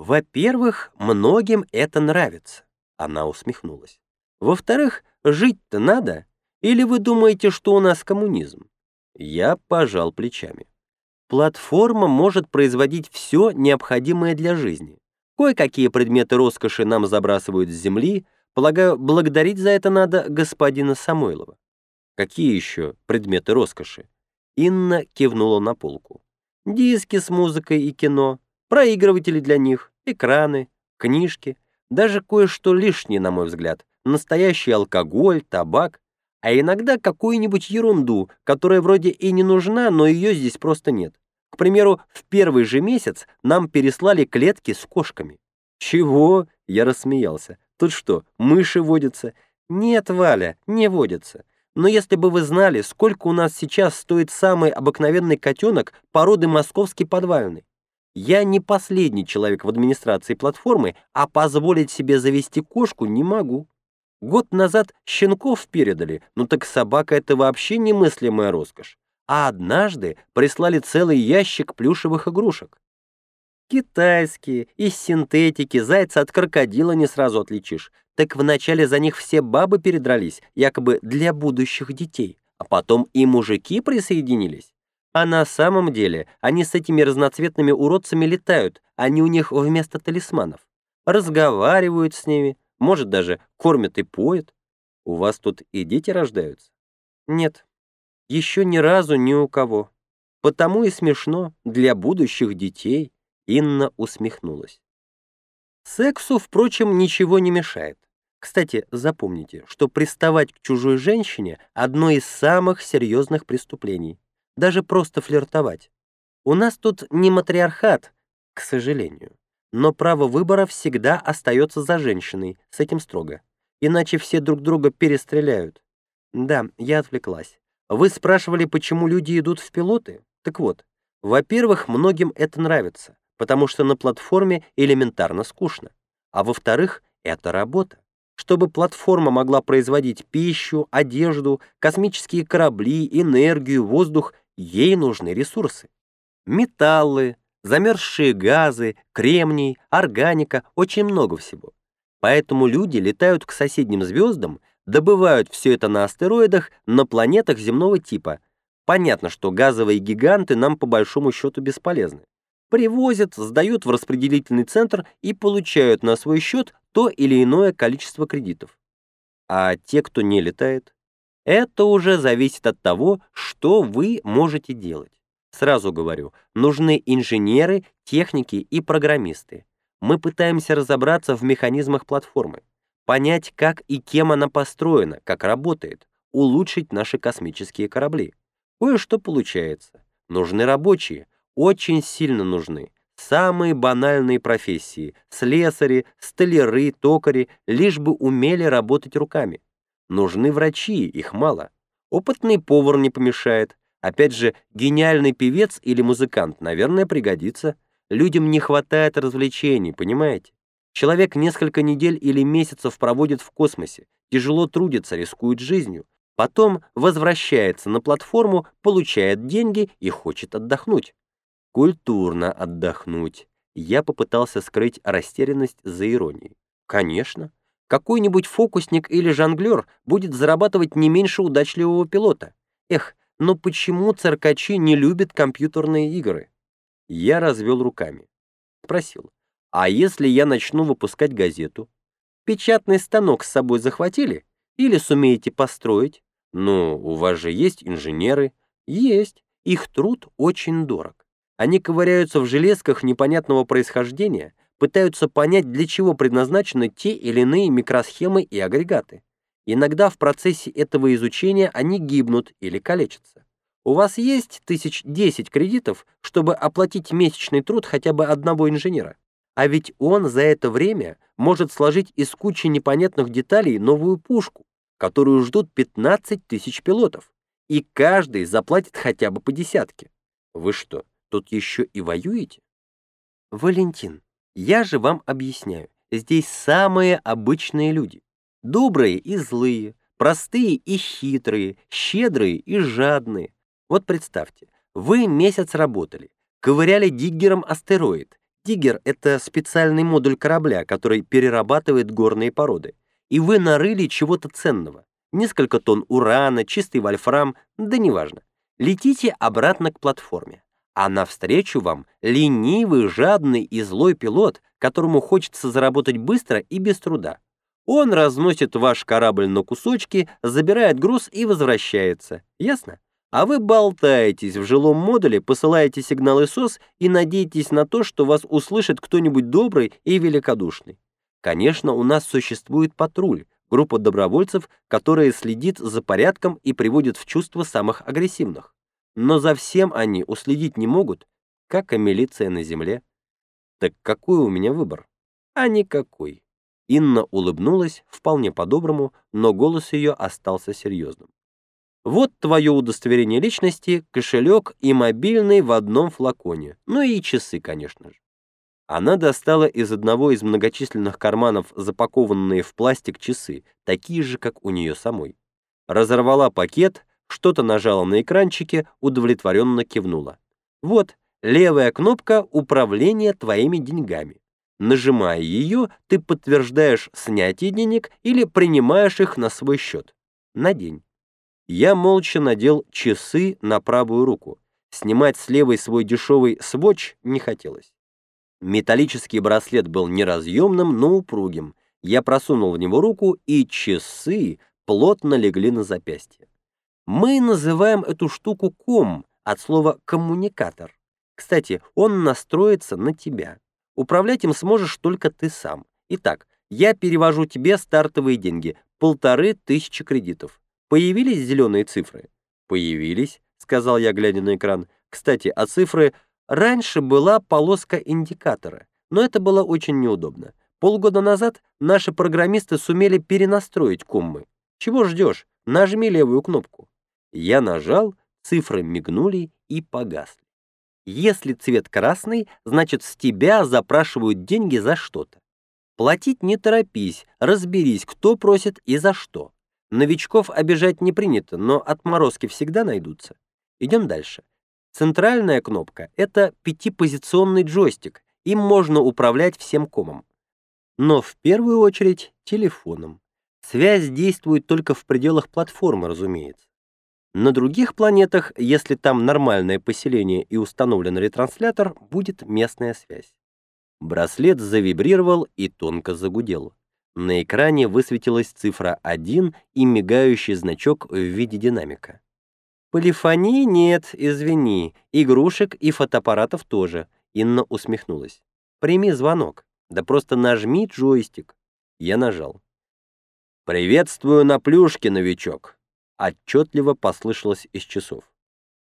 Во-первых, многим это нравится. Она усмехнулась. Во-вторых, жить-то надо. Или вы думаете, что у нас коммунизм? Я пожал плечами. Платформа может производить все необходимое для жизни. Кое-какие предметы роскоши нам забрасывают с земли. Полагаю, благодарить за это надо господина Самойлова. Какие еще предметы роскоши? Инна кивнула на полку. Диски с музыкой и кино, проигрыватели для них, экраны, книжки, даже кое-что лишнее, на мой взгляд, настоящий алкоголь, табак, а иногда какую-нибудь ерунду, которая вроде и не нужна, но ее здесь просто нет. К примеру, в первый же месяц нам переслали клетки с кошками. «Чего?» — я рассмеялся. «Тут что, мыши водятся?» «Нет, Валя, не водятся. Но если бы вы знали, сколько у нас сейчас стоит самый обыкновенный котенок породы московский подвальный. Я не последний человек в администрации платформы, а позволить себе завести кошку не могу. Год назад щенков передали, ну так собака — это вообще немыслимая роскошь. А однажды прислали целый ящик плюшевых игрушек. Китайские, из синтетики, зайца от крокодила не сразу отличишь. Так вначале за них все бабы передрались, якобы для будущих детей, а потом и мужики присоединились. А на самом деле они с этими разноцветными уродцами летают, они у них вместо талисманов. Разговаривают с ними, может, даже кормят и поют. У вас тут и дети рождаются? Нет, еще ни разу ни у кого. Потому и смешно, для будущих детей. Инна усмехнулась. Сексу, впрочем, ничего не мешает. Кстати, запомните, что приставать к чужой женщине — одно из самых серьезных преступлений. Даже просто флиртовать. У нас тут не матриархат, к сожалению. Но право выбора всегда остается за женщиной, с этим строго. Иначе все друг друга перестреляют. Да, я отвлеклась. Вы спрашивали, почему люди идут в пилоты? Так вот, во-первых, многим это нравится потому что на платформе элементарно скучно. А во-вторых, это работа. Чтобы платформа могла производить пищу, одежду, космические корабли, энергию, воздух, ей нужны ресурсы. Металлы, замерзшие газы, кремний, органика, очень много всего. Поэтому люди летают к соседним звездам, добывают все это на астероидах, на планетах земного типа. Понятно, что газовые гиганты нам по большому счету бесполезны привозят, сдают в распределительный центр и получают на свой счет то или иное количество кредитов. А те, кто не летает, это уже зависит от того, что вы можете делать. Сразу говорю, нужны инженеры, техники и программисты. Мы пытаемся разобраться в механизмах платформы, понять, как и кем она построена, как работает, улучшить наши космические корабли. Кое-что получается. Нужны рабочие, очень сильно нужны. Самые банальные профессии — слесари, столяры, токари, лишь бы умели работать руками. Нужны врачи, их мало. Опытный повар не помешает. Опять же, гениальный певец или музыкант, наверное, пригодится. Людям не хватает развлечений, понимаете? Человек несколько недель или месяцев проводит в космосе, тяжело трудится, рискует жизнью. Потом возвращается на платформу, получает деньги и хочет отдохнуть. Культурно отдохнуть. Я попытался скрыть растерянность за иронией. Конечно. Какой-нибудь фокусник или жонглер будет зарабатывать не меньше удачливого пилота. Эх, но почему циркачи не любят компьютерные игры? Я развел руками. Спросил, а если я начну выпускать газету? Печатный станок с собой захватили? Или сумеете построить? Ну, у вас же есть инженеры. Есть. Их труд очень дорог. Они ковыряются в железках непонятного происхождения, пытаются понять, для чего предназначены те или иные микросхемы и агрегаты. Иногда в процессе этого изучения они гибнут или калечатся. У вас есть тысяч десять кредитов, чтобы оплатить месячный труд хотя бы одного инженера. А ведь он за это время может сложить из кучи непонятных деталей новую пушку, которую ждут 15 тысяч пилотов, и каждый заплатит хотя бы по десятке. Вы что, Тут еще и воюете? Валентин, я же вам объясняю, здесь самые обычные люди. Добрые и злые, простые и хитрые, щедрые и жадные. Вот представьте, вы месяц работали, ковыряли диггером астероид, Диггер — это специальный модуль корабля, который перерабатывает горные породы. И вы нарыли чего-то ценного. Несколько тонн урана, чистый вольфрам, да неважно. Летите обратно к платформе. А навстречу вам ленивый, жадный и злой пилот, которому хочется заработать быстро и без труда. Он разносит ваш корабль на кусочки, забирает груз и возвращается. Ясно? А вы болтаетесь в жилом модуле, посылаете сигналы СОС и надеетесь на то, что вас услышит кто-нибудь добрый и великодушный. Конечно, у нас существует патруль, группа добровольцев, которая следит за порядком и приводит в чувство самых агрессивных. Но за всем они уследить не могут, как и милиция на земле. Так какой у меня выбор? А никакой. Инна улыбнулась, вполне по-доброму, но голос ее остался серьезным. Вот твое удостоверение личности, кошелек и мобильный в одном флаконе. Ну и часы, конечно же. Она достала из одного из многочисленных карманов запакованные в пластик часы, такие же, как у нее самой. Разорвала пакет, что-то нажала на экранчике, удовлетворенно кивнула. Вот, левая кнопка управления твоими деньгами. Нажимая ее, ты подтверждаешь снятие денег или принимаешь их на свой счет. На день. Я молча надел часы на правую руку. Снимать с левой свой дешевый сводч не хотелось. Металлический браслет был неразъемным, но упругим. Я просунул в него руку, и часы плотно легли на запястье. Мы называем эту штуку ком, от слова «коммуникатор». Кстати, он настроится на тебя. Управлять им сможешь только ты сам. Итак, я перевожу тебе стартовые деньги, полторы тысячи кредитов. Появились зеленые цифры? Появились, сказал я, глядя на экран. Кстати, а цифры... Раньше была полоска индикатора, но это было очень неудобно. Полгода назад наши программисты сумели перенастроить коммы. Чего ждешь? Нажми левую кнопку. Я нажал, цифры мигнули и погасли. Если цвет красный, значит с тебя запрашивают деньги за что-то. Платить не торопись, разберись, кто просит и за что. Новичков обижать не принято, но отморозки всегда найдутся. Идем дальше. Центральная кнопка — это пятипозиционный джойстик, им можно управлять всем комом. Но в первую очередь телефоном. Связь действует только в пределах платформы, разумеется. На других планетах, если там нормальное поселение и установлен ретранслятор, будет местная связь. Браслет завибрировал и тонко загудел. На экране высветилась цифра 1 и мигающий значок в виде динамика. «Полифонии нет, извини. Игрушек и фотоаппаратов тоже», — Инна усмехнулась. «Прими звонок. Да просто нажми джойстик». Я нажал. «Приветствую на плюшке, новичок», — отчетливо послышалось из часов.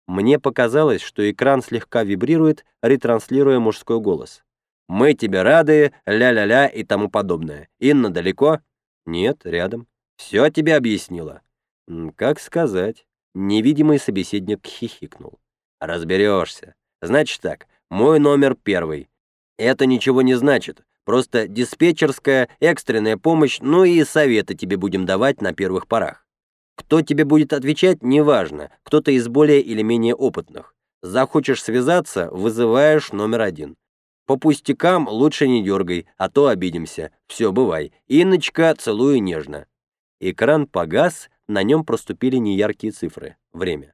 Мне показалось, что экран слегка вибрирует, ретранслируя мужской голос. «Мы тебе рады», ля-ля-ля и тому подобное. Инна далеко? Нет, рядом. Все тебе объяснила. Как сказать. Невидимый собеседник хихикнул. Разберешься. Значит так, мой номер первый. Это ничего не значит. Просто диспетчерская, экстренная помощь, ну и советы тебе будем давать на первых порах. Кто тебе будет отвечать, неважно, кто-то из более или менее опытных. Захочешь связаться, вызываешь номер один. По пустякам лучше не дергай, а то обидимся. Все, бывай. Инночка, целую нежно. Экран погас, на нем проступили неяркие цифры. Время.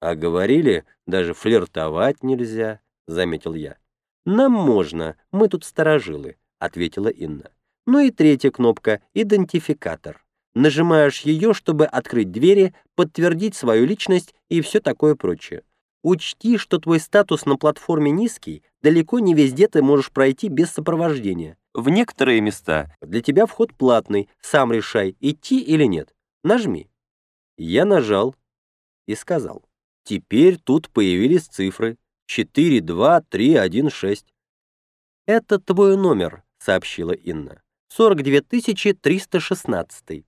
А говорили, даже флиртовать нельзя, заметил я. Нам можно, мы тут сторожилы, ответила Инна. Ну и третья кнопка — идентификатор. Нажимаешь ее, чтобы открыть двери, подтвердить свою личность и все такое прочее. Учти, что твой статус на платформе низкий, далеко не везде ты можешь пройти без сопровождения. В некоторые места для тебя вход платный, сам решай, идти или нет. Нажми. Я нажал и сказал. Теперь тут появились цифры 4, 2, 3, 1, 6. «Это твой номер», — сообщила Инна. «49 316».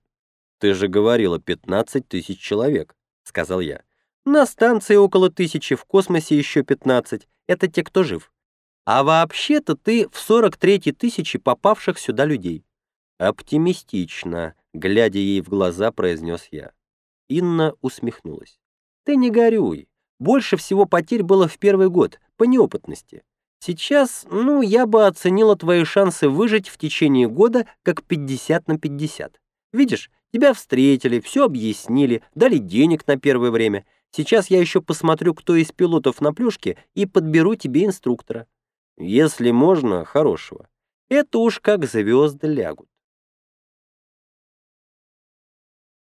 «Ты же говорила 15 тысяч человек», — сказал я. На станции около тысячи, в космосе еще 15. Это те, кто жив. А вообще-то ты в 43 тысячи попавших сюда людей. Оптимистично, глядя ей в глаза, произнес я. Инна усмехнулась. Ты не горюй. Больше всего потерь было в первый год, по неопытности. Сейчас, ну, я бы оценила твои шансы выжить в течение года как 50 на 50. Видишь, тебя встретили, все объяснили, дали денег на первое время. Сейчас я еще посмотрю, кто из пилотов на плюшке, и подберу тебе инструктора. Если можно, хорошего. Это уж как звезды лягут.